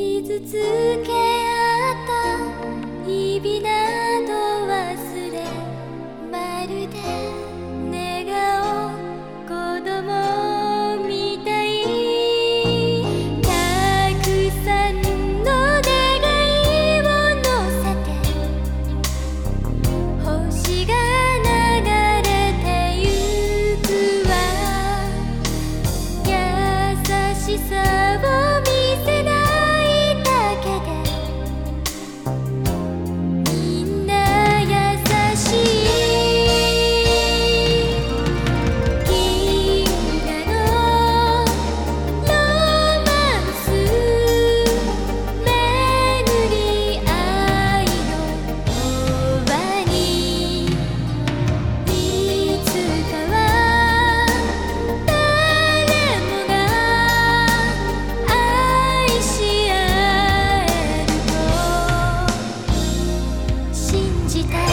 傷つけじたい